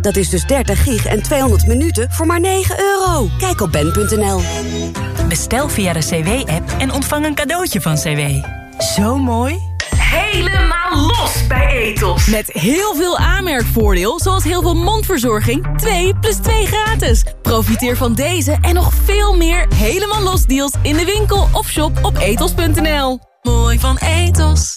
Dat is dus 30 gig en 200 minuten voor maar 9 euro. Kijk op ben.nl. Bestel via de CW-app en ontvang een cadeautje van CW. Zo mooi. Helemaal los bij Etos. Met heel veel aanmerkvoordeel, zoals heel veel mondverzorging. 2 plus 2 gratis. Profiteer van deze en nog veel meer helemaal los deals in de winkel of shop op etos.nl. Mooi van Etos.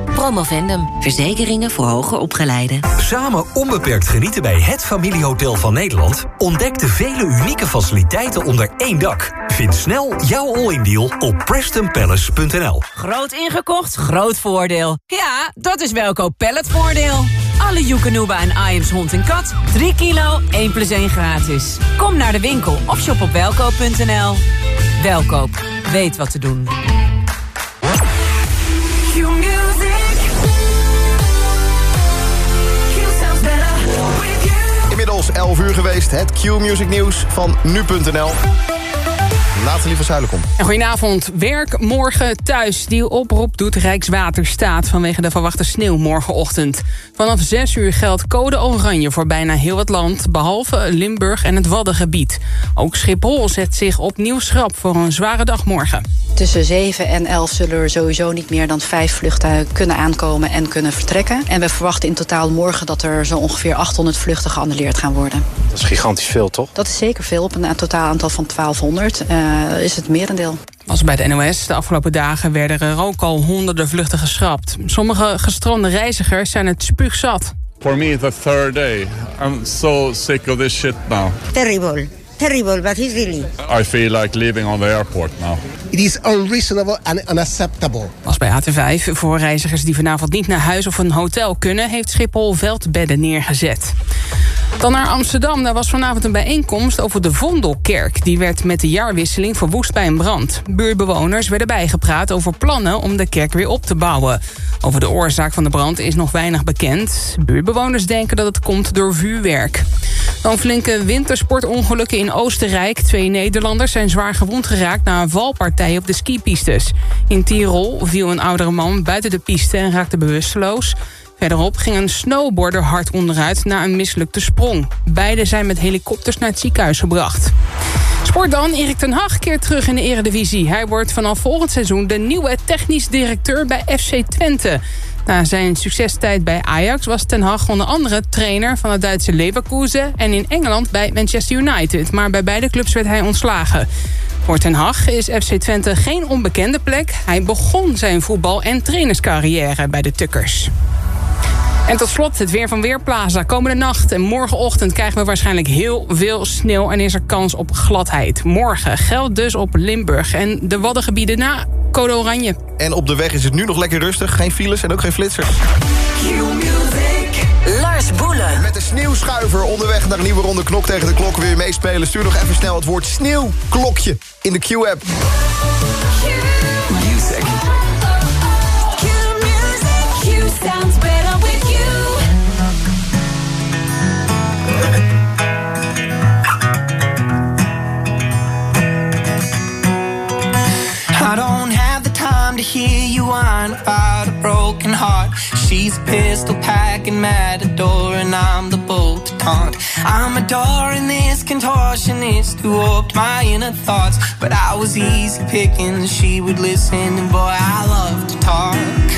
Promovendum, verzekeringen voor hoger opgeleiden. Samen onbeperkt genieten bij het familiehotel van Nederland? Ontdek de vele unieke faciliteiten onder één dak. Vind snel jouw all-in deal op prestonpalace.nl. Groot ingekocht, groot voordeel. Ja, dat is Welkoop Palletvoordeel. Alle Joekanuba en Iams hond en kat. 3 kilo, 1 plus 1 gratis. Kom naar de winkel of shop op welkoop.nl. Welkoop, weet wat te doen. Inmiddels 11 uur geweest, het Q-music nieuws van nu.nl. Nathalie van Zuilenkom. En goedenavond. Werk morgen thuis. Die oproep doet Rijkswaterstaat vanwege de verwachte sneeuw morgenochtend. Vanaf 6 uur geldt code oranje voor bijna heel het land... behalve Limburg en het Waddengebied. Ook Schiphol zet zich opnieuw schrap voor een zware dag morgen. Tussen 7 en 11 zullen er sowieso niet meer dan vijf vluchten kunnen aankomen en kunnen vertrekken. En we verwachten in totaal morgen dat er zo ongeveer 800 vluchten geannuleerd gaan worden. Dat is gigantisch veel, toch? Dat is zeker veel. Op een totaal aantal van 1200 uh, is het merendeel. Als bij de NOS. De afgelopen dagen werden er ook al honderden vluchten geschrapt. Sommige gestrande reizigers zijn het spuugzat. For me, the third day. I'm so sick of this shit now. Terrible. Terrible, but it's really. I feel like leaving on the airport now. It is unreasonable and unacceptable. Als bij AT5 voor reizigers die vanavond niet naar huis of een hotel kunnen... heeft Schiphol veldbedden neergezet. Dan naar Amsterdam. Daar was vanavond een bijeenkomst over de Vondelkerk. Die werd met de jaarwisseling verwoest bij een brand. Buurbewoners werden bijgepraat over plannen om de kerk weer op te bouwen. Over de oorzaak van de brand is nog weinig bekend. Buurbewoners denken dat het komt door vuurwerk. Dan flinke wintersportongelukken in Oostenrijk. Twee Nederlanders zijn zwaar gewond geraakt na een valpartij op de skipistes. In Tirol viel een oudere man buiten de piste en raakte bewusteloos. Verderop ging een snowboarder hard onderuit na een mislukte sprong. Beiden zijn met helikopters naar het ziekenhuis gebracht. Sport dan, Erik ten Hag keert terug in de eredivisie. Hij wordt vanaf volgend seizoen de nieuwe technisch directeur bij FC Twente. Na zijn succestijd bij Ajax was Ten Hag onder andere trainer van het Duitse Leverkusen... en in Engeland bij Manchester United. Maar bij beide clubs werd hij ontslagen. Voor Ten Hag is FC Twente geen onbekende plek. Hij begon zijn voetbal- en trainerscarrière bij de Tukkers. En tot slot het weer van Weerplaza. Komende nacht en morgenochtend krijgen we waarschijnlijk heel veel sneeuw... en is er kans op gladheid. Morgen geldt dus op Limburg en de Waddengebieden na code oranje. En op de weg is het nu nog lekker rustig. Geen files en ook geen flitsers. Lars Boelen. Met de sneeuwschuiver onderweg naar een nieuwe ronde knok tegen de klok. Je meespelen? Stuur nog even snel het woord sneeuwklokje in de Q-app. Music. sounds better hear you whine about a broken heart. She's a pistol packing matador, and I'm the bolt to taunt. I'm adoring this contortionist who warped my inner thoughts. But I was easy picking, she would listen, and boy, I love to talk.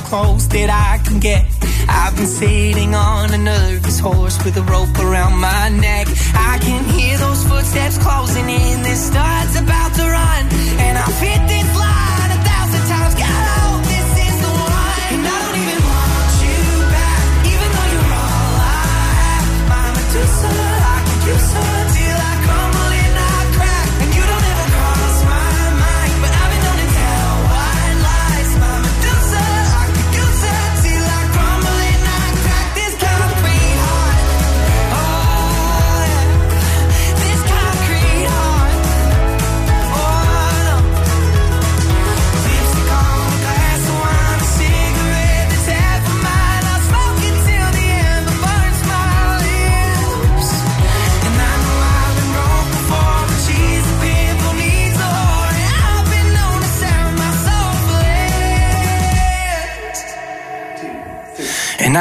Close that I can get. I've been sitting on a nervous horse with a rope around my neck. I can hear those footsteps closing in. This starts about to run, and I've hit this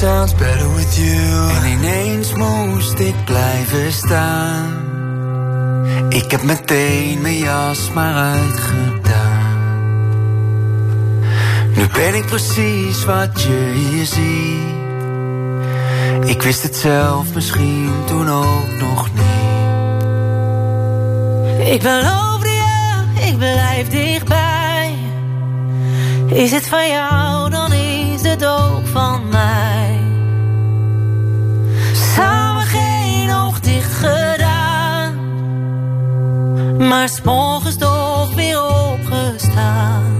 sounds better with you. En ineens moest ik blijven staan. Ik heb meteen mijn jas maar uitgedaan. Nu ben ik precies wat je hier ziet. Ik wist het zelf misschien toen ook nog niet. Ik beloofde je, ik blijf dichtbij. Is het van jou, dan is het ook van mij. Gedaan. Maar s'morgens toch weer opgestaan.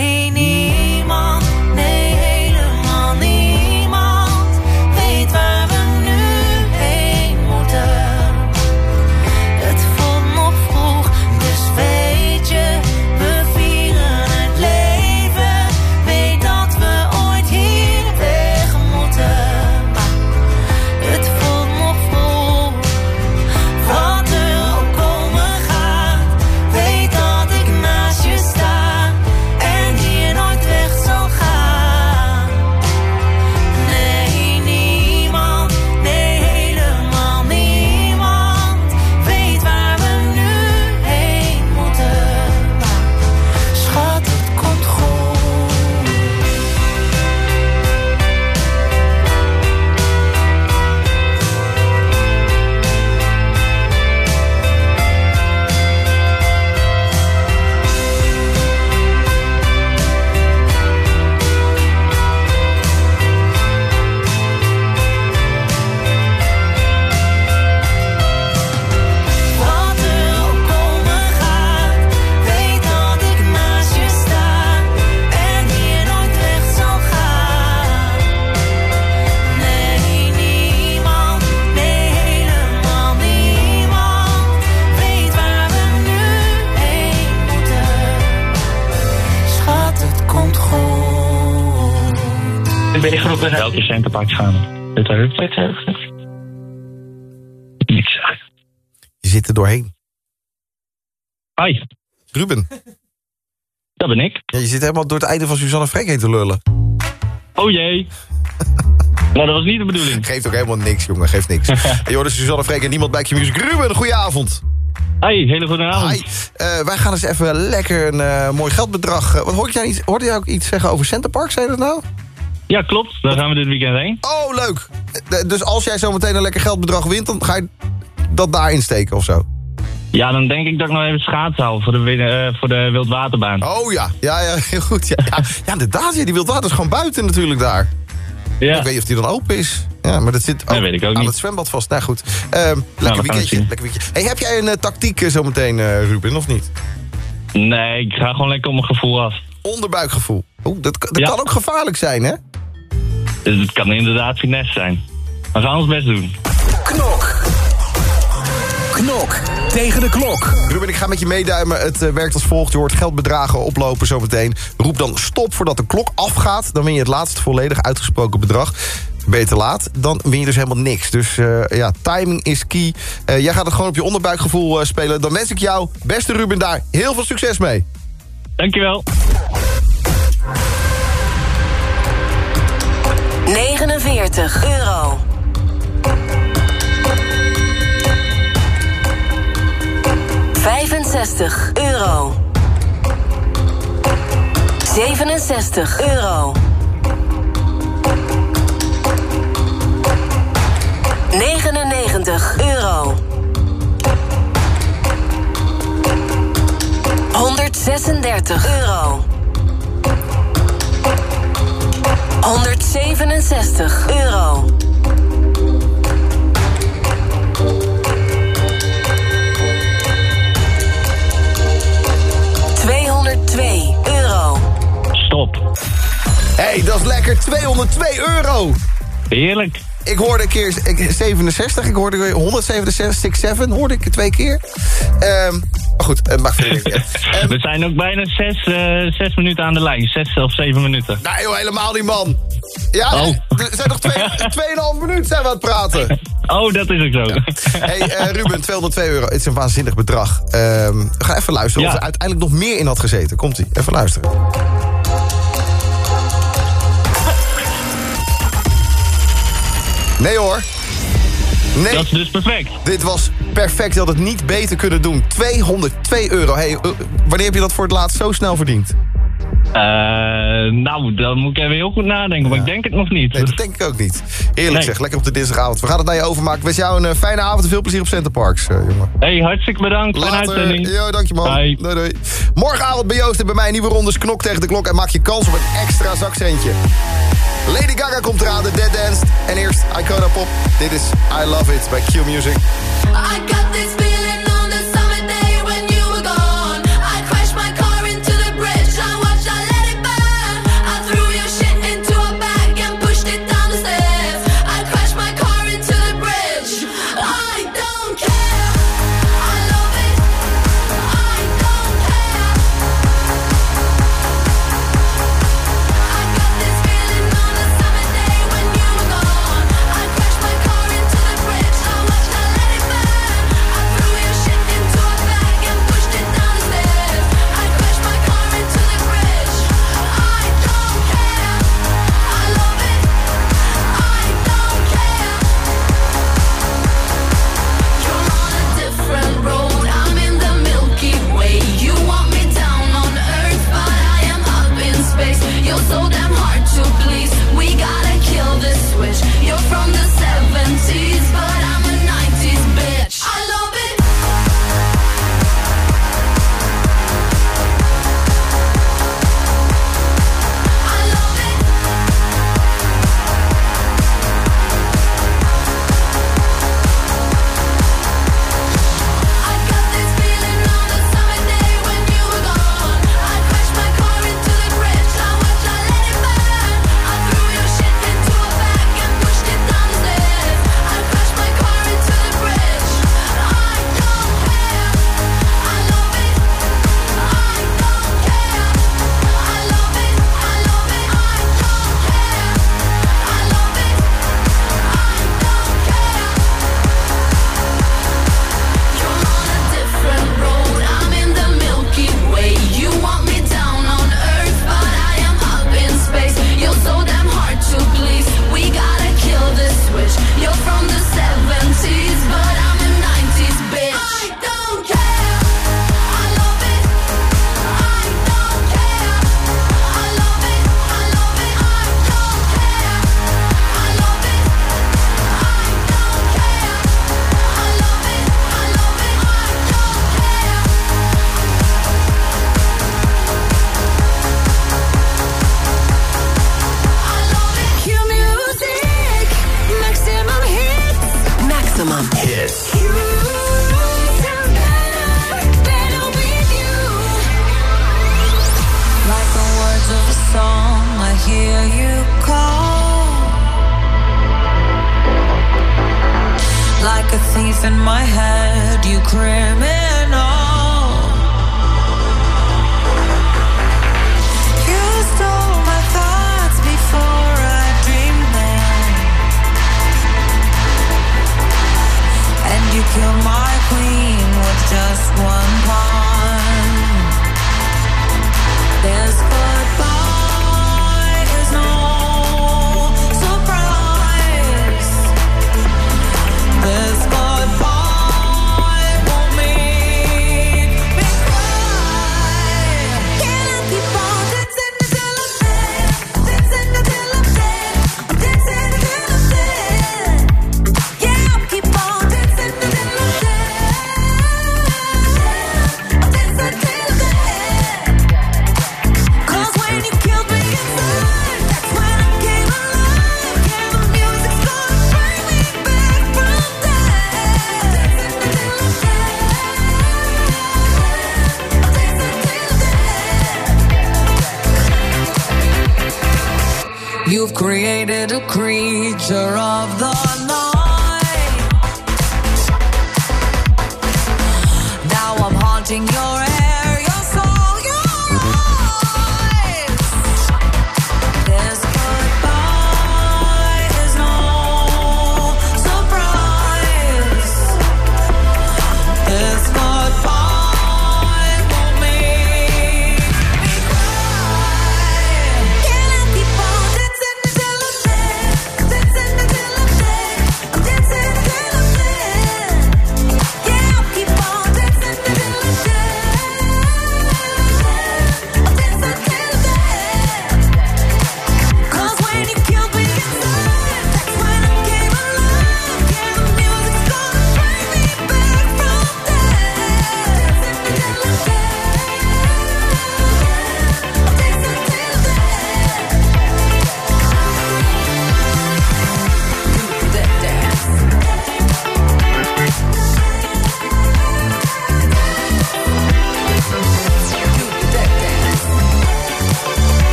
Centerparks gaan. Dit heugt. Niks zeggen. Je zit er doorheen. Hi. Ruben. Dat ben ik. Ja, je zit helemaal door het einde van Suzanne Freek heen te lullen. Oh jee. nou, dat was niet de bedoeling. Geeft ook helemaal niks, jongen. Geeft niks. hey, joh, dus Suzanne Freek en niemand bij Q-Music. Ruben, goedenavond. Hi, hele goede avond. Hi. Eh, wij gaan eens even lekker een eh, mooi geldbedrag... eh, wat hoorde jij, iets, hoorde jij ook iets zeggen over Centerpark, zei je dat nou? Ja, klopt. Daar gaan we dit weekend heen. Oh, leuk. Eh, dus als jij zo meteen een lekker geldbedrag wint... dan ga je dat daarin steken of zo? Ja, dan denk ik dat ik nog even schaatsen hou voor de, eh, voor de wildwaterbaan. Oh ja, ja, ja heel goed. Ja, ja. ja inderdaad, ja, die wildwater is gewoon buiten natuurlijk daar. Ja. Ik weet niet of die dan open is. Ja, maar dat zit Dat weet ik ook aan niet. het zwembad vast. Nou goed, Ehm, gaan lekker weekendje. Lekker weekendje. Hey, heb jij een eh, tactiek eh, zometeen, eh, Ruben, of niet? Nee, ik ga gewoon lekker op mijn gevoel af. Onderbuikgevoel. Oeh, dat dat kan ook gevaarlijk zijn, hè? Dus het kan inderdaad finesse zijn. Maar we gaan ons best doen. Knok. Knok tegen de klok. Ruben, ik ga met je meeduimen. Het eh, werkt als volgt. Je hoort geldbedragen oplopen zometeen. Roep dan stop voordat de klok afgaat. Dan win je het laatste volledig uitgesproken bedrag. Ben je te laat, dan win je dus helemaal niks. Dus eh, ja, timing is key. Eh, jij gaat het gewoon op je onderbuikgevoel eh, spelen. Dan wens ik jou, beste Ruben, daar heel veel succes mee. Dankjewel. 49 euro. Vijfenzestig euro. 67 euro. 99 euro. 136 euro. 167 euro. 202 euro. Stop. hey, dat is lekker. 202 euro. Heerlijk. Ik hoorde een keer ik- 67, ik hoorde weer 167, 7, hoorde ik twee keer. Ehm, maar goed, maakt verder uit. We zijn ook bijna zes, eh, zes minuten aan de lijn. Zes of zeven minuten. Nee joh, helemaal niet man. Ja, Oh. er zijn nog twee- 2,5 minuten zijn we aan het praten. Oh, dat is ook zo. Hey eh, Ruben, 202 euro. Het is een waanzinnig bedrag. Ehm, we gaan even luisteren of er uiteindelijk nog meer in had gezeten. Komt-ie, even luisteren. Nee hoor. Nee. Dat is dus perfect. Dit was perfect. Je had het niet beter kunnen doen. 202 euro. Hey, eh, wanneer heb je dat voor het laatst zo snel verdiend? Eh, nou, dan moet ik even heel goed nadenken, maar ik denk het nog niet. Nee, dat denk ik ook niet. Heerlijk Nee. zeg, lekker op de dinsdagavond. We gaan het naar je overmaken. Wens jou een eh, fijne avond en veel plezier op Centerparks, eh jongen. Hey, hartstikke bedankt voor de uitzending. Yo, dank je man. Bye. Doei, doei. Morgenavond bij Joost en bij mij een nieuwe rondes knok tegen de klok... en maak je kans op een extra zakcentje. Lady Gaga komt eraan, de Dead Dance. En eerst Icona Pop. Dit is I Love It bij Q Music. I got this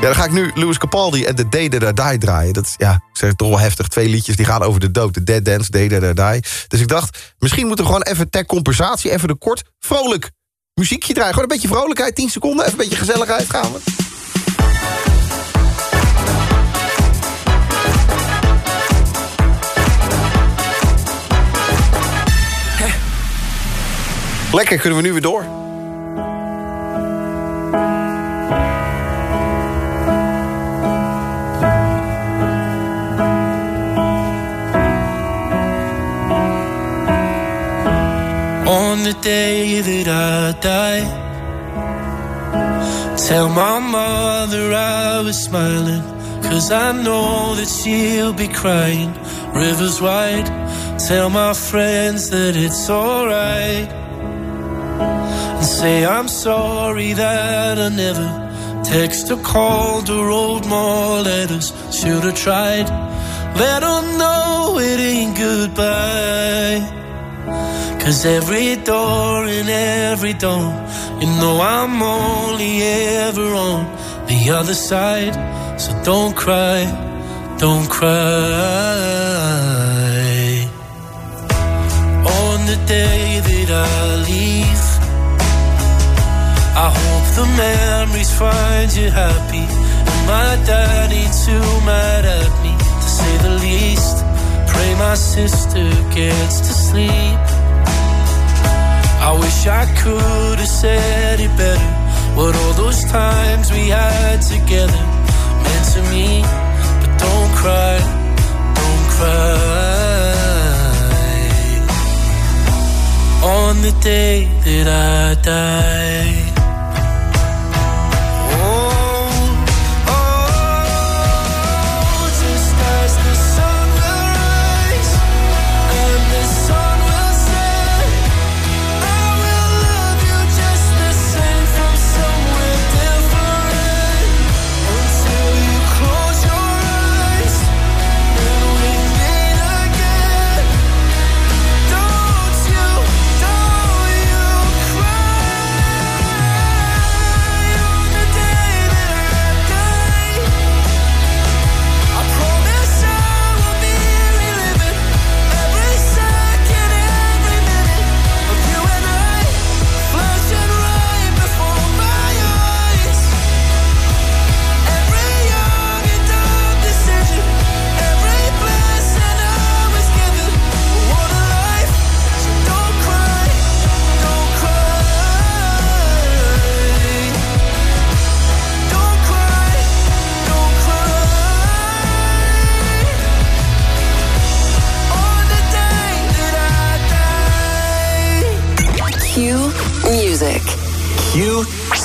Ja, dan ga ik nu Louis Capaldi en The Day That Die draaien. Dat is, ja, ik zeg het wel heftig. Twee liedjes die gaan over de dood. The Dead Dance, Day That I. Dus ik dacht, misschien moeten we gewoon even ter compensatie... even de kort vrolijk muziekje draaien. Gewoon een beetje vrolijkheid, 10 seconden. Even een beetje gezelligheid gaan. Lekker, kunnen we nu weer door. On the day that I die, tell my mother I was smiling. Cause I know that she'll be crying. Rivers wide, tell my friends that it's alright. And say I'm sorry that I never text or called or wrote more letters. Should have tried. Let them know it ain't goodbye. Cause every door and every dawn, you know I'm only ever on the other side. So don't cry, don't cry. On the day that I leave, I hope the memories find you happy. And my dad ain't too mad at me, to say the least. Pray my sister gets to sleep. I wish I could have said it better. What all those times we had together meant to me. But don't cry, don't cry. On the day that I died.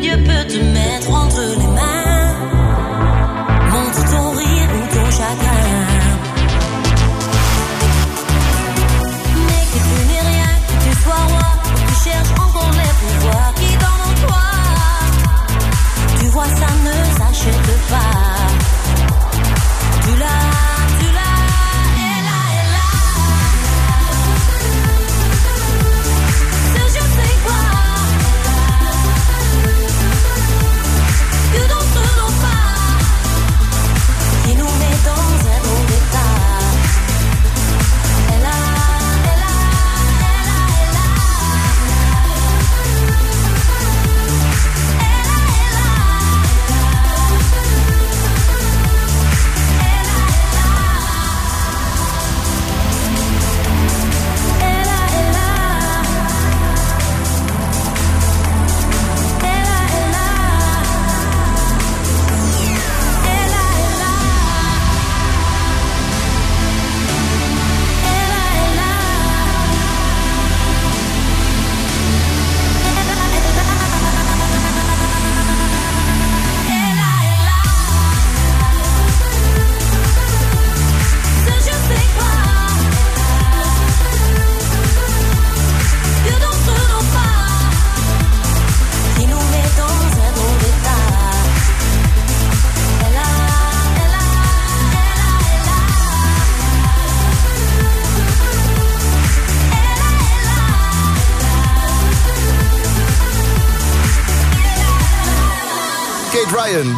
Dieu peut te mettre entre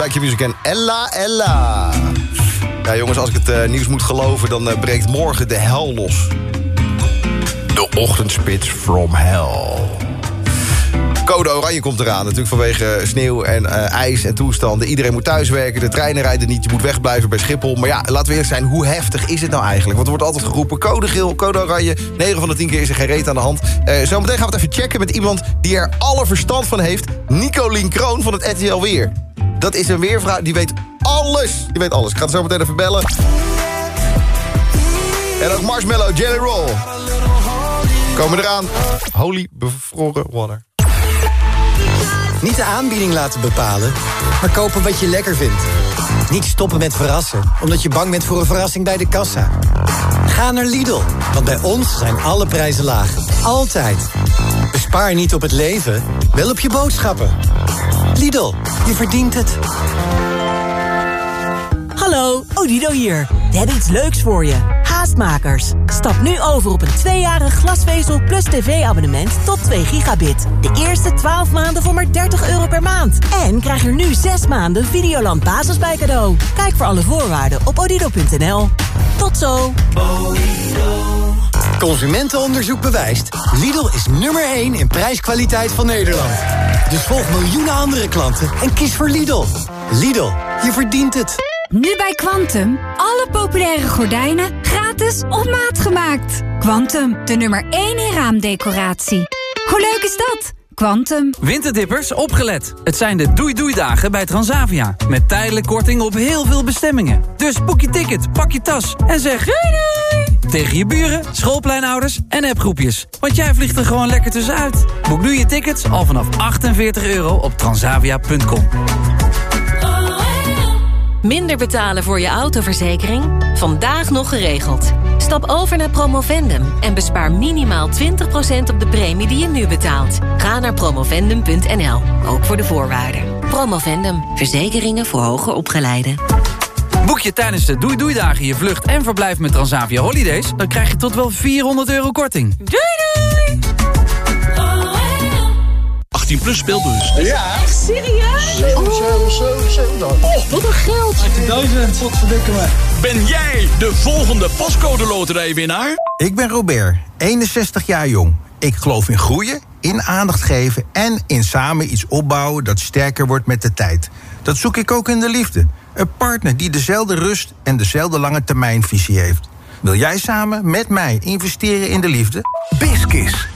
Bij Q-Music en Ella Ella. Ja, jongens, als ik het eh, nieuws moet geloven... dan eh, breekt morgen de hel los. De ochtendspits from hell. Code Oranje komt eraan, natuurlijk vanwege sneeuw en eh, ijs en toestanden. Iedereen moet thuiswerken, de treinen rijden niet, je moet wegblijven bij Schiphol. Maar ja, laten we eerlijk zijn, hoe heftig is het nou eigenlijk? Want er wordt altijd geroepen, code geel, code oranje. 9 van de 10 keer is er geen reet aan de hand. Zometeen gaan we het even checken met iemand die er alle verstand van heeft. Nicolien Kroon van het RTL Weer. Dat is een weervrouw, die weet alles. Die weet alles. Ik ga het zo meteen even bellen. En ook Marshmallow Jelly Roll. Komen eraan. Holy bevroren water. Niet de aanbieding laten bepalen, maar kopen wat je lekker vindt. Niet stoppen met verrassen, omdat je bang bent voor een verrassing bij de kassa. Ga naar Lidl, want bij ons zijn alle prijzen laag. Altijd. Bespaar niet op het leven, wel op je boodschappen. Lidl, je verdient het. Hallo, Odido hier. We hebben iets leuks voor je. Haastmakers. Stap nu over op een tweejarig glasvezel plus tv-abonnement tot 2 gigabit. De eerste 12 maanden voor maar 30 euro per maand. En krijg er nu 6 maanden Videoland Basis bij cadeau. Kijk voor alle voorwaarden op odido.nl. Tot zo. Consumentenonderzoek bewijst. Lidl is nummer 1 in prijskwaliteit van Nederland. Dus volg miljoenen andere klanten en kies voor Lidl. Lidl, je verdient het. Nu bij Quantum. Alle populaire gordijnen gratis op maat gemaakt. Quantum, de nummer 1 in raamdecoratie. Hoe leuk is dat? Quantum. Winterdippers, opgelet. Het zijn de doei-doei-dagen bij Transavia. Met tijdelijk korting op heel veel bestemmingen. Dus boek je ticket, pak je tas en zeg doei doei! Tegen je buren, schoolpleinouders en appgroepjes. Want jij vliegt er gewoon lekker tussenuit. Boek nu je tickets al vanaf 48 euro op transavia.com. Minder betalen voor je autoverzekering? Vandaag nog geregeld. Stap over naar Promovendum en bespaar minimaal 20% op de premie die je nu betaalt. Ga naar promovendum.nl, ook voor de voorwaarden. Promovendum, verzekeringen voor hoger opgeleiden. Boek je tijdens de Doei Doei Dagen je vlucht en verblijf met Transavia Holidays... dan krijg je tot wel 400 euro korting. Doei doei! 18 plus speelbus. Ja. Echt serieus? 7, 7, 7, 7. Oh, wat een geld. 18.000, wat verdikken me. Ben jij de volgende pascode loterijwinnaar? Ik ben Robert, 61 jaar jong. Ik geloof in groeien, in aandacht geven en in samen iets opbouwen dat sterker wordt met de tijd. Dat zoek ik ook in de liefde. Een partner die dezelfde rust en dezelfde lange termijnvisie heeft. Wil jij samen met mij investeren in de liefde? Biskis.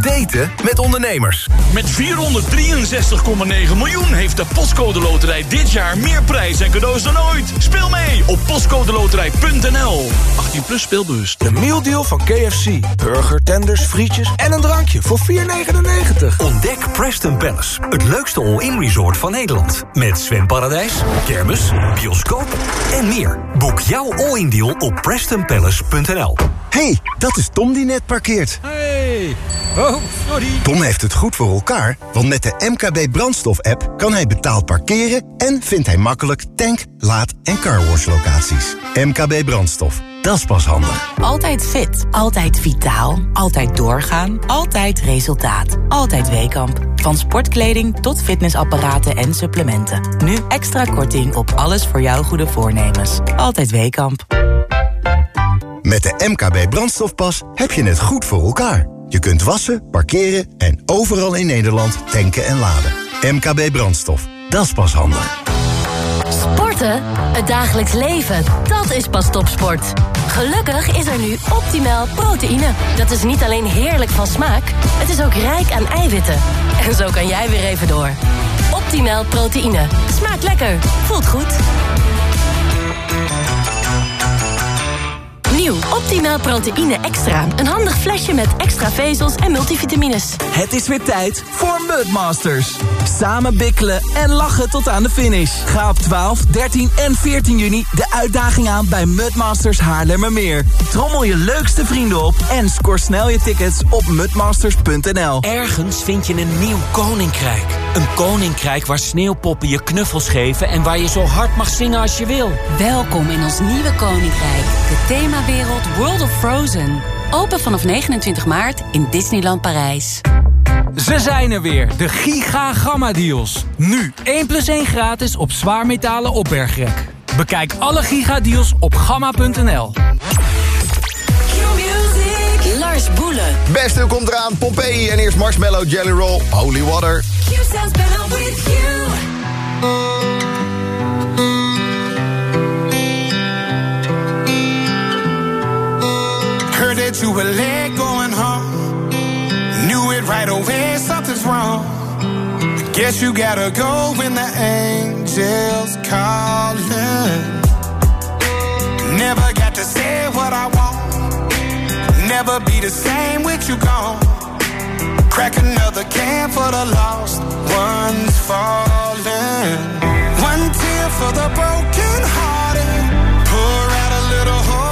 Daten met ondernemers. Met 463,9 miljoen heeft de Postcode Loterij dit jaar meer prijs en cadeaus dan ooit. Speel mee op postcodeloterij.nl. 18 plus speelbus. De mealdeal van KFC. Burger, tenders, frietjes en een drankje voor 4,99. Ontdek Preston Palace, het leukste all-in resort van Nederland. Met zwemparadijs, kermis, bioscoop en meer. Boek jouw all-in deal op prestonpalace.nl. hey, dat is Tom die net parkeert. Hey. Oh, sorry. Tom heeft het goed voor elkaar, want met de MKB brandstof-app... kan hij betaald parkeren en vindt hij makkelijk tank, laad- en carwash locaties. MKB brandstof, dat is pas handig. Altijd fit, altijd vitaal, altijd doorgaan, altijd resultaat. Altijd Weekamp. Van sportkleding tot fitnessapparaten en supplementen. Nu extra korting op alles voor jouw goede voornemens. Altijd Weekamp. Met de MKB brandstofpas heb je het goed voor elkaar. Je kunt wassen, parkeren en overal in Nederland tanken en laden. MKB brandstof, dat is pas handig. Sporten? Het dagelijks leven, dat is pas topsport. Gelukkig is er nu optimaal proteïne. Dat is niet alleen heerlijk van smaak, het is ook rijk aan eiwitten. En zo kan jij weer even door. Optimaal proteïne. Smaakt lekker, voelt goed. Optimaal Proteïne Extra. Een handig flesje met extra vezels en multivitamines. Het is weer tijd voor Mudmasters. Samen bikkelen en lachen tot aan de finish. Ga op 12, 13 en 14 juni de uitdaging aan bij Mudmasters Haarlemmermeer. Trommel je leukste vrienden op en score snel je tickets op mudmasters.nl. Ergens vind je een nieuw koninkrijk. Een koninkrijk waar sneeuwpoppen je knuffels geven... en waar je zo hard mag zingen als je wil. Welkom in ons nieuwe koninkrijk. De themawereld World of Frozen. Open vanaf 29 maart in Disneyland Parijs. Ze zijn er weer, de Giga Gamma Deals. Nu 1 plus 1 gratis op zwaarmetalen opbergrek. Bekijk alle Giga Deals op gamma.nl. Lars Boelen. Beste komt eraan, Pompeii en eerst Marshmallow Jelly Roll, Holy Water. Heard that you to late going home. Knew it right away, something's wrong. I guess you gotta go when the angels calling. Never got to say what I want. Never be the same with you gone. Crack another can for the lost ones falling. One tear for the broken hearted. Pour out a little hope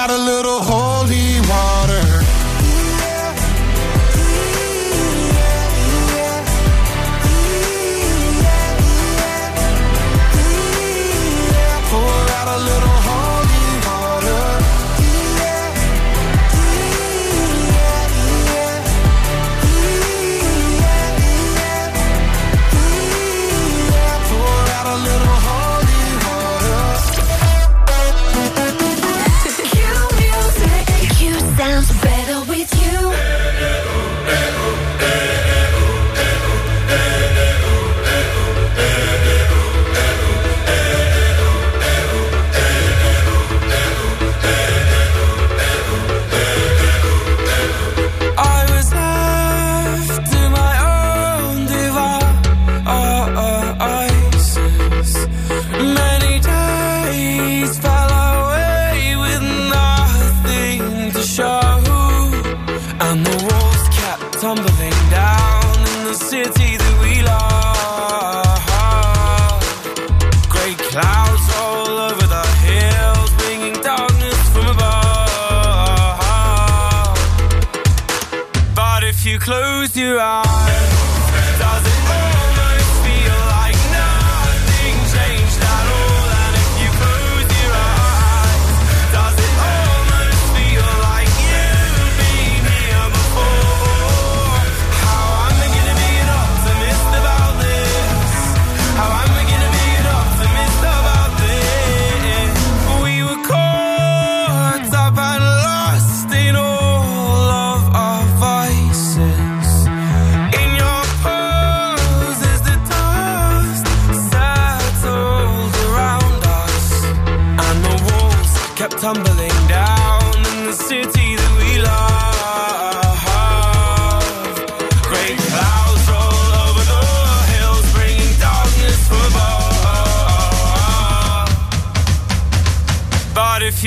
got a little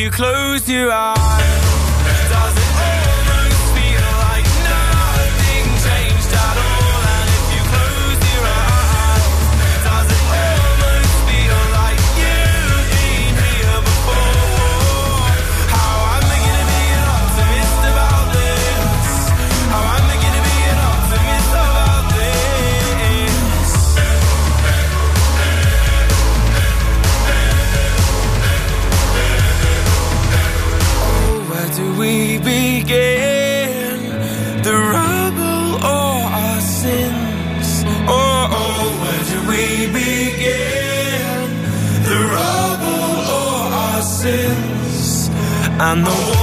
you close your eyes. we begin? the rubble or our sins? Oh, oh where do we begin the rubble or our sins? I know.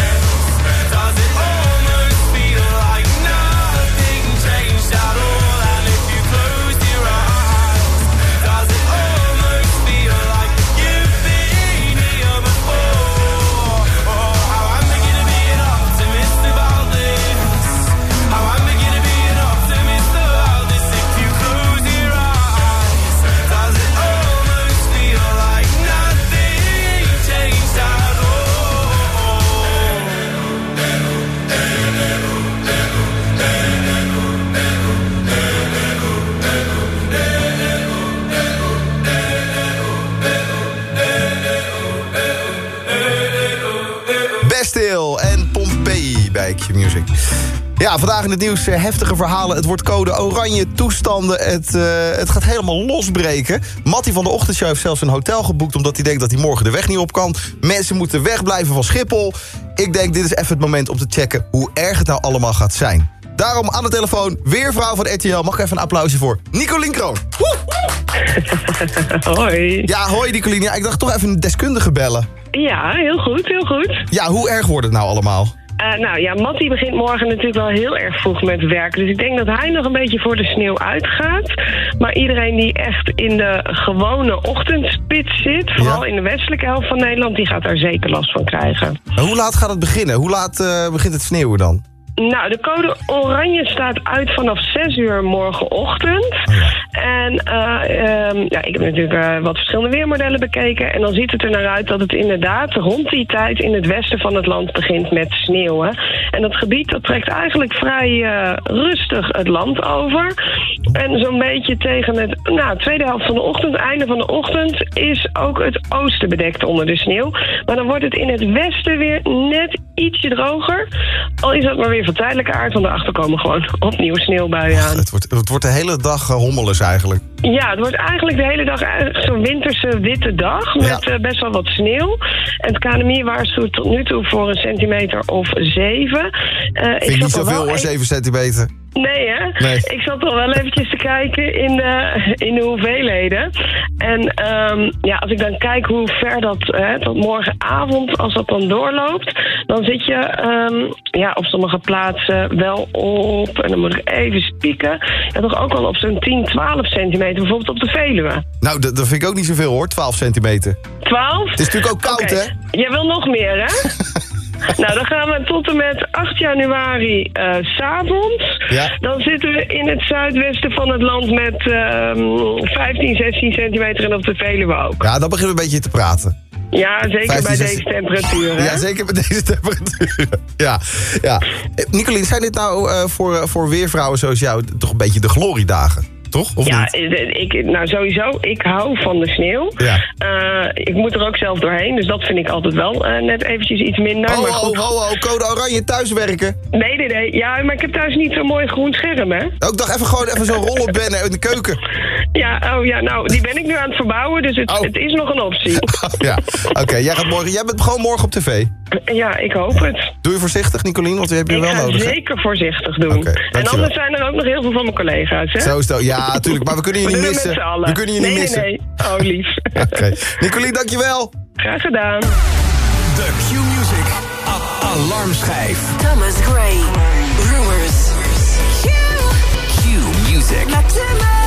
Ja, vandaag in het nieuws eh, heftige verhalen. Het wordt code oranje, toestanden. Het, eh, het gaat helemaal losbreken. Mattie van de Ochtendshow heeft zelfs een hotel geboekt... omdat hij denkt dat hij morgen de weg niet op kan. Mensen moeten wegblijven van Schiphol. Ik denk, dit is even het moment om te checken... hoe erg het nou allemaal gaat zijn. Daarom aan de telefoon, weer vrouw van RTL. Mag ik even een applausje voor Nicolien Kroon. Hoi. Ja, hoi Nicolien. Ja, ik dacht toch even een deskundige bellen. Ja, heel goed, heel goed. Ja, hoe erg wordt het nou allemaal? Eh, nou ja, Mattie begint morgen natuurlijk wel heel erg vroeg met werken. Dus ik denk dat hij nog een beetje voor de sneeuw uitgaat. Maar iedereen die echt in de gewone ochtendspits zit... vooral in de westelijke helft van Nederland... die gaat daar zeker last van krijgen. En Hoe laat gaat het beginnen? Hoe laat eh, begint het sneeuwen dan? Nou, de code oranje staat uit vanaf 6 uur morgenochtend. En eh, ehm, ja, ik heb natuurlijk eh, wat verschillende weermodellen bekeken. En dan ziet het er naar uit dat het inderdaad rond die tijd in het westen van het land begint met sneeuwen. En dat gebied dat trekt eigenlijk vrij eh, rustig het land over. En zo'n beetje tegen het nou, tweede helft van de ochtend, einde van de ochtend, is ook het oosten bedekt onder de sneeuw. Maar dan wordt het in het westen weer net ietsje droger. Al is dat maar weer van tijdelijke aard, want daarachter komen gewoon opnieuw sneeuwbuien aan. Het wordt, het wordt de hele dag hommeles eigenlijk. Ja, het wordt eigenlijk de hele dag eigenlijk zo'n winterse witte dag met eh, best wel wat sneeuw. En het KNMI waarschuwt tot nu toe voor een centimeter of zeven. Eh, Vind ik niet zoveel hoor, even- 7 centimeter. Nee, hè? Nee. Ik zat al wel eventjes te kijken in de, in de hoeveelheden. En ehm, ja, als ik dan kijk hoe ver dat hè, tot morgenavond, als dat dan doorloopt, dan zit je ehm, ja, op sommige plaatsen wel op, en dan moet ik even spieken, ja, toch ook wel op zo'n 10, 12 centimeter, bijvoorbeeld op de Veluwe. Nou, dat dat vind ik ook niet zoveel hoor, 12 centimeter. 12? Het is natuurlijk ook koud, hè? Jij wil nog meer, hè? nou, dan gaan we tot en met 8 januari s s'avonds. Ja. Dan zitten we in het zuidwesten van het land met ehm 15, 16 centimeter en op de Veluwe ook. Ja, dan beginnen we een beetje te praten. Ja, zeker 15, bij 16. deze temperaturen. Ja, zeker met deze temperaturen. Ja, ja. Eh, Nicolien, zijn dit nou eh, voor, voor weervrouwen zoals jou toch een beetje de gloriedagen? Toch? Of ja, niet? eh, ik, nou sowieso, ik hou van de sneeuw. Ja. Eh, ik moet er ook zelf doorheen, dus dat vind ik altijd wel eh, net eventjes iets minder. Ho, maar goed. ho, ho, code oranje thuiswerken. Nee, nee, nee. Ja, maar ik heb thuis niet zo'n mooi groen scherm, hè? Ook dacht even gewoon even zo'n rol opbennen in de keuken. Ja, oh ja, nou, die ben ik nu aan het verbouwen, dus Oh. het, het is nog een optie. Ja, oké, jij gaat morgen. Jij bent gewoon morgen op tv. Ja, ik hoop het. Doe je voorzichtig, Nicolien, want die heb je Ik wel ga nodig. hè? zeker voorzichtig doen. en dankjewel. anders zijn er ook nog heel veel van mijn collega's, hè? Zo is het. Ja, natuurlijk, maar we kunnen je We niet doen het missen. met z'n allen. We kunnen je niet nee, missen. Nee, nee, Oh, lief. Oké. Nicolien, dankjewel. Graag gedaan. De Q-Music Alarmschijf. Thomas Gray. Rumors. Q-Music. After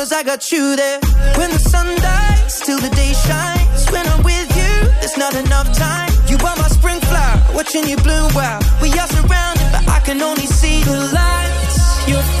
cause I got you there. When the sun dies, till the day shines. When I'm with you, there's not enough time. You are my spring flower, watching you bloom wild. We are surrounded, but I can only see the lights. You're.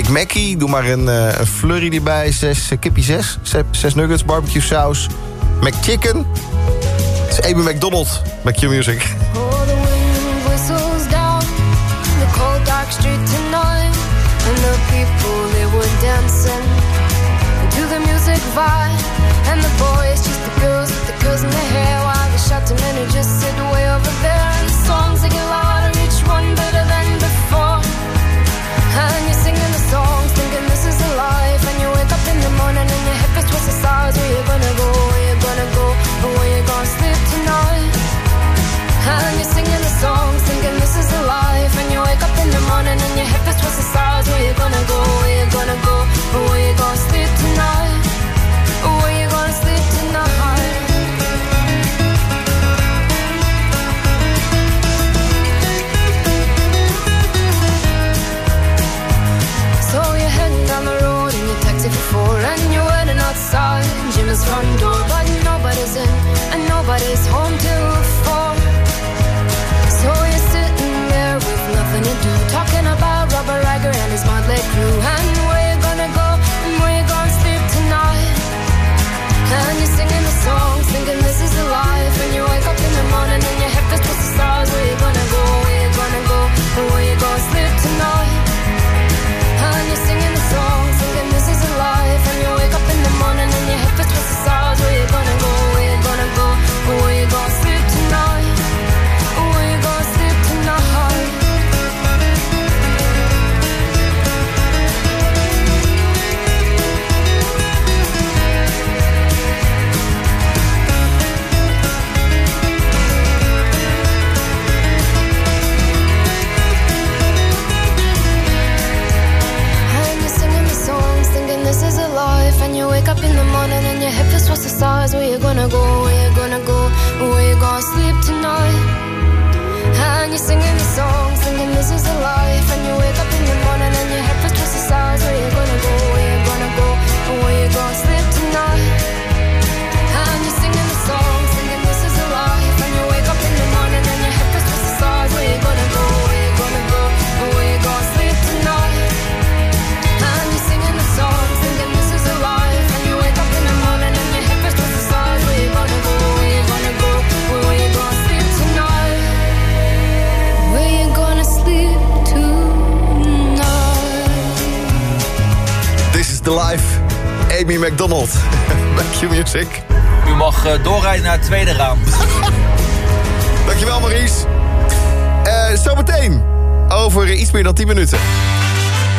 Big Doe maar een, eh, een flurry erbij. Zes eh, kippie zes. zes. Zes nuggets, barbecue saus. McChicken. Het is even McDonald's met music. And boys, just the the hair. While just McDonald. Back you music. U mag eh, doorrijden naar het tweede raam. Dankjewel Maries. Uh, eh, Zometeen, over eh, iets meer dan 10 minuten.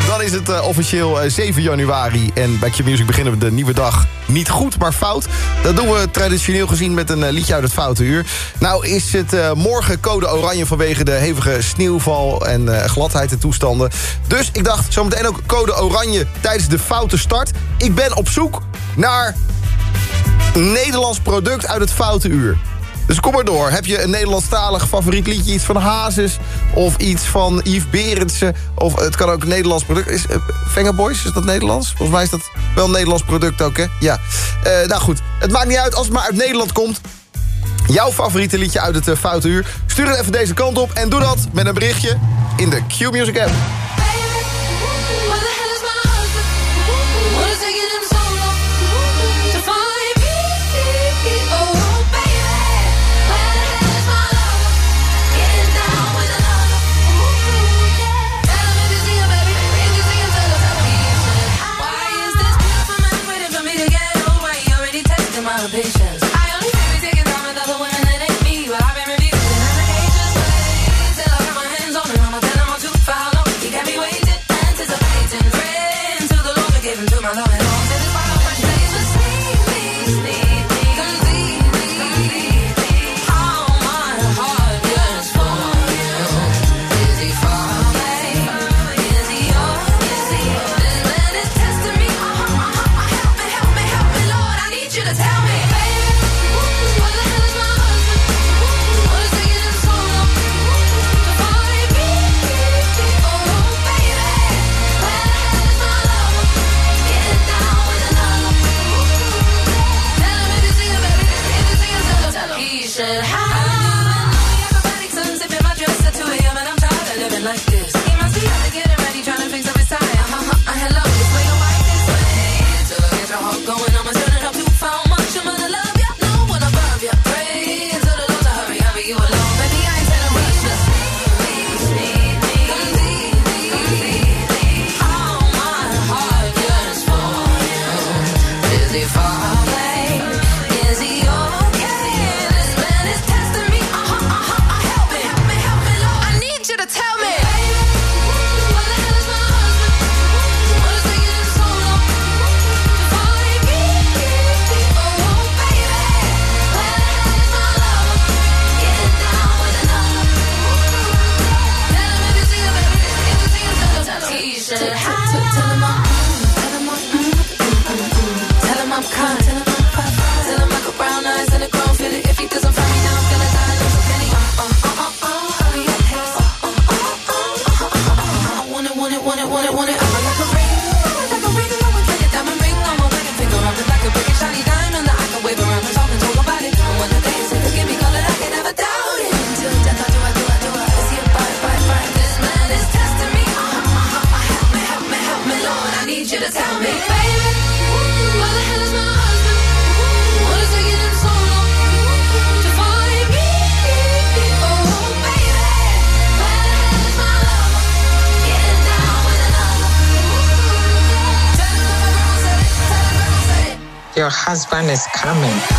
Dan is het officieel 7 januari en Back Your Music beginnen we de nieuwe dag niet goed, maar fout. Dat doen we traditioneel gezien met een eh, liedje uit het Foute Uur. Nou is het eh, morgen code oranje vanwege de hevige sneeuwval en uh, gladheid en toestanden. Dus ik dacht zometeen ook code oranje tijdens de foute start. Ik ben op zoek naar Nederlands product uit het Foute Uur. Dus kom maar door. Heb je een Nederlandstalig favoriet liedje? Iets van Hazes of iets van Yves Berendsen? Of het kan ook een Nederlands product. Is, eh, Boys, is dat Nederlands? Volgens mij is dat wel een Nederlands product ook, hè? Ja. Eh, nou goed, het maakt niet uit als het maar uit Nederland komt. Jouw favoriete liedje uit het uh, Foute Uur. Stuur het even deze kant op en doe dat met een berichtje in de Q-Music app. husband is coming.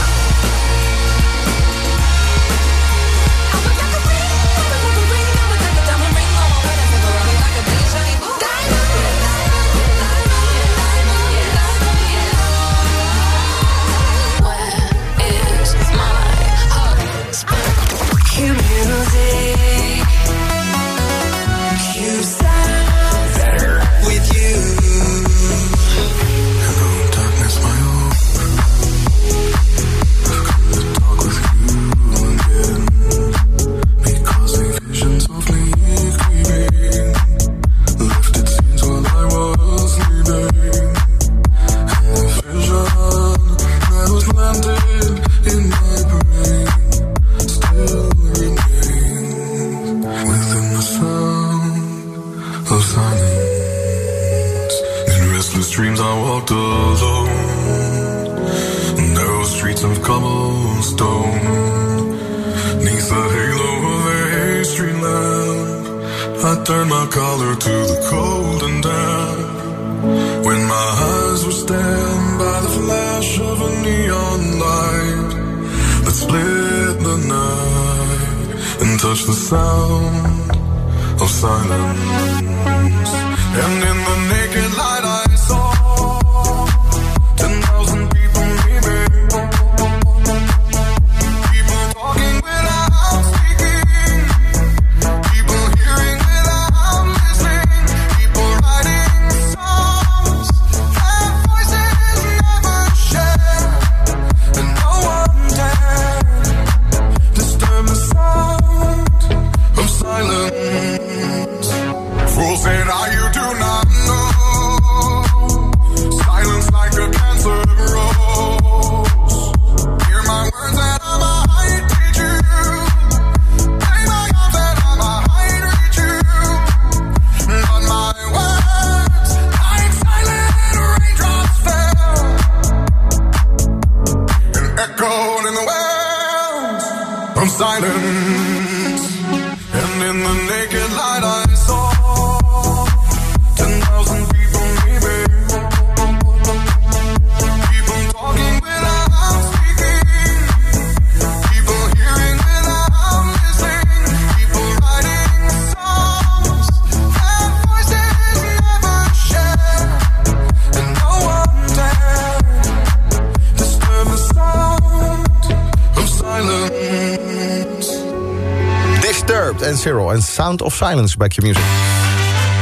Sound of Silence bij Q-Music.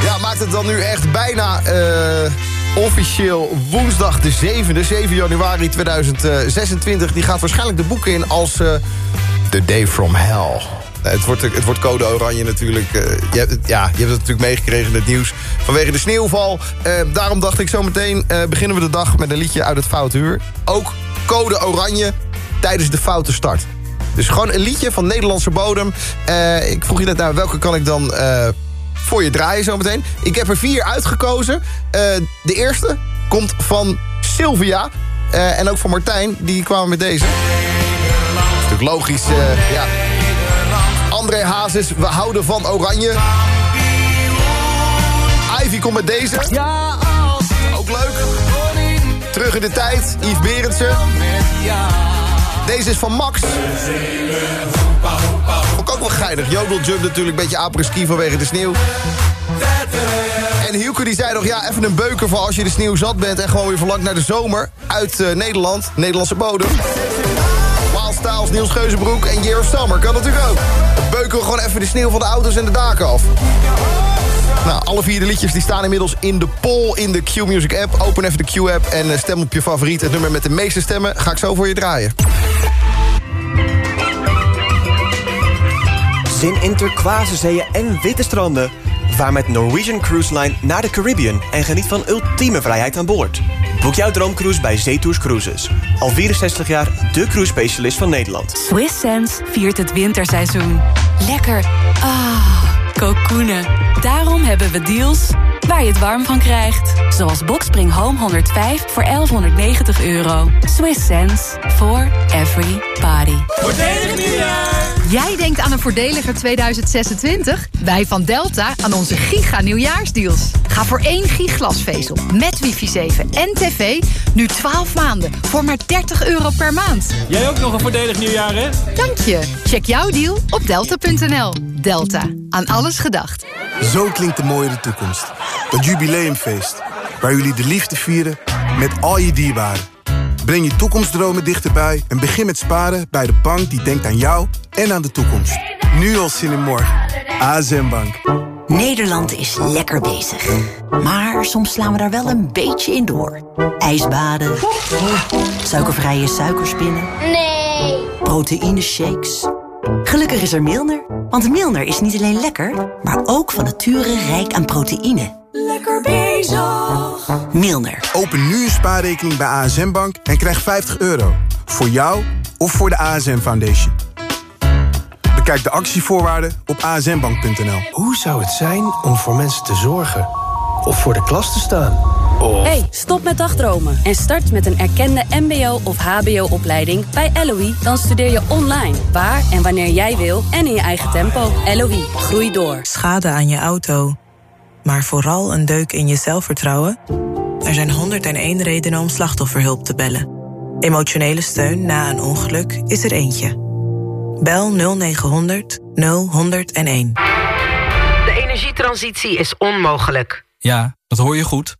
Ja, maakt het dan nu echt bijna eh, officieel woensdag de 7e, 7 januari 2026. Die gaat waarschijnlijk de boeken in als eh, The Day From Hell. Eh, Het wordt, het wordt code oranje natuurlijk. Eh, je hebt, ja, je hebt het natuurlijk meegekregen in het nieuws. Vanwege de sneeuwval. Eh, daarom dacht ik zo meteen eh, beginnen we de dag met een liedje uit het Foute Uur. Ook code oranje tijdens de foute start. Dus gewoon een liedje van Nederlandse bodem. Eh, ik vroeg je net naar welke kan ik dan eh, voor je draaien zometeen. Ik heb er vier uitgekozen. Eh, de eerste komt van Sylvia. en ook van Martijn. Die kwamen met deze. Natuurlijk logisch, ja. André Hazes, we houden van oranje. Ivy komt met deze. Ja, Ook leuk. Terug in de tijd, Yves Berendsen. Deze is van Max. Ik ook wel geinig. Natuurlijk, een beetje apres-ski vanwege de sneeuw. En Hielke die zei nog, ja, even een beuker voor als je de sneeuw zat bent... en gewoon weer verlangt naar de zomer uit eh, Nederland. Nederlandse bodem. Wild Styles, Niels Geuzenbroek en Year of Summer. Kan natuurlijk ook. Beuken we gewoon even de sneeuw van de auto's en de daken af. Nou, alle vier de liedjes die staan inmiddels in de poll in de Q-Music app. Open even de Q-app en eh, stem op je favoriet. Het nummer met de meeste stemmen ga ik zo voor je draaien. Zin in turquoise zeeën en witte stranden. Vaar met Norwegian Cruise Line naar de Caribbean en geniet van ultieme vrijheid aan boord. Boek jouw droomcruise bij Zetours Cruises. Al 64 jaar de cruise specialist van Nederland. Swiss Sense viert het winterseizoen. Lekker. Ah, kokoenen. Daarom hebben we deals waar je het warm van krijgt. Zoals Boxspring Home 105 voor 1190 euro. Swiss Sense for every party. Voordelig nieuwjaar! Jij denkt aan een voordeliger 2026? Wij van Delta aan onze giga nieuwjaarsdeals. Ga voor één giglasvezel met wifi 7 en tv nu 12 maanden voor maar 30 euro per maand. Jij ook nog een voordelig nieuwjaar, hè? Dank je. Check jouw deal op delta.nl. Delta. Aan alles gedacht. Zo klinkt de mooie toekomst. Dat jubileumfeest. Waar jullie de liefde vieren met al je dierbaren. Breng je toekomstdromen dichterbij en begin met sparen bij de bank die denkt aan jou en aan de toekomst. Nu al zin in morgen. ASM Bank. Nederland is lekker bezig. Maar soms slaan we daar wel een beetje in door. Ijsbaden. Suikervrije suikerspinnen. Nee. Proteïne shakes. Gelukkig is er Milner. Want Milner is niet alleen lekker, maar ook van nature rijk aan proteïne. Lekker bezig. Milner. Open nu een spaarrekening bij ASM Bank en krijg 50 euro. Voor jou of voor de ASM Foundation. Bekijk de actievoorwaarden op asmbank.nl. Hoe zou het zijn om voor mensen te zorgen? Of voor de klas te staan? Hey, stop met dagdromen en start met een erkende mbo- of hbo-opleiding bij LOE. Dan studeer je online, waar en wanneer jij wil en in je eigen tempo. LOE, groei door. Schade aan je auto, maar vooral een deuk in je zelfvertrouwen? Er zijn 101 redenen om slachtofferhulp te bellen. Emotionele steun na een ongeluk is er eentje. Bel 0900 0101. De energietransitie is onmogelijk. Ja, dat hoor je goed.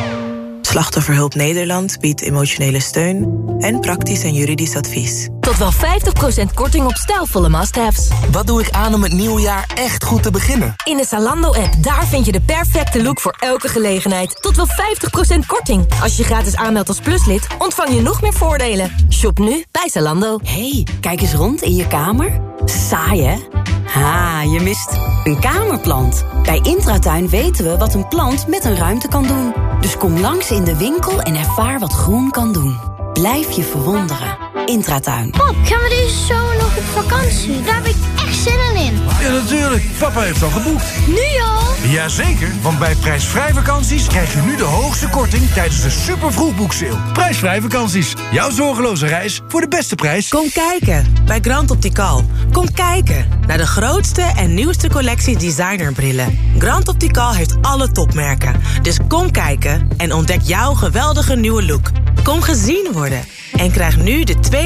Slachtofferhulp Nederland biedt emotionele steun en praktisch en juridisch advies. Tot wel 50% korting op stijlvolle must-haves. Wat doe ik aan om het nieuwe jaar echt goed te beginnen? In de Zalando-app, daar vind je de perfecte look voor elke gelegenheid. Tot wel 50% korting. Als je gratis aanmeldt als pluslid, ontvang je nog meer voordelen. Shop nu bij Zalando. hey, kijk eens rond in je kamer. Saai, hè? Ha, je mist een kamerplant. Bij Intratuin weten we wat een plant met een ruimte kan doen. Dus kom langs in de winkel en ervaar wat groen kan doen. Blijf je verwonderen. Intratuin. Pap, gaan we deze zomer nog op vakantie? Daar heb ik. Ja, natuurlijk. Papa heeft al geboekt. Nu al? Jazeker, want bij prijsvrij vakanties krijg je nu de hoogste korting tijdens de super vroegboekseil. Prijsvrij vakanties. Jouw zorgeloze reis voor de beste prijs. Kom kijken bij Grand Optical. Kom kijken naar de grootste en nieuwste collectie designerbrillen. Grand Optical heeft alle topmerken. Dus kom kijken en ontdek jouw geweldige nieuwe look. Kom gezien worden en krijg nu de tweede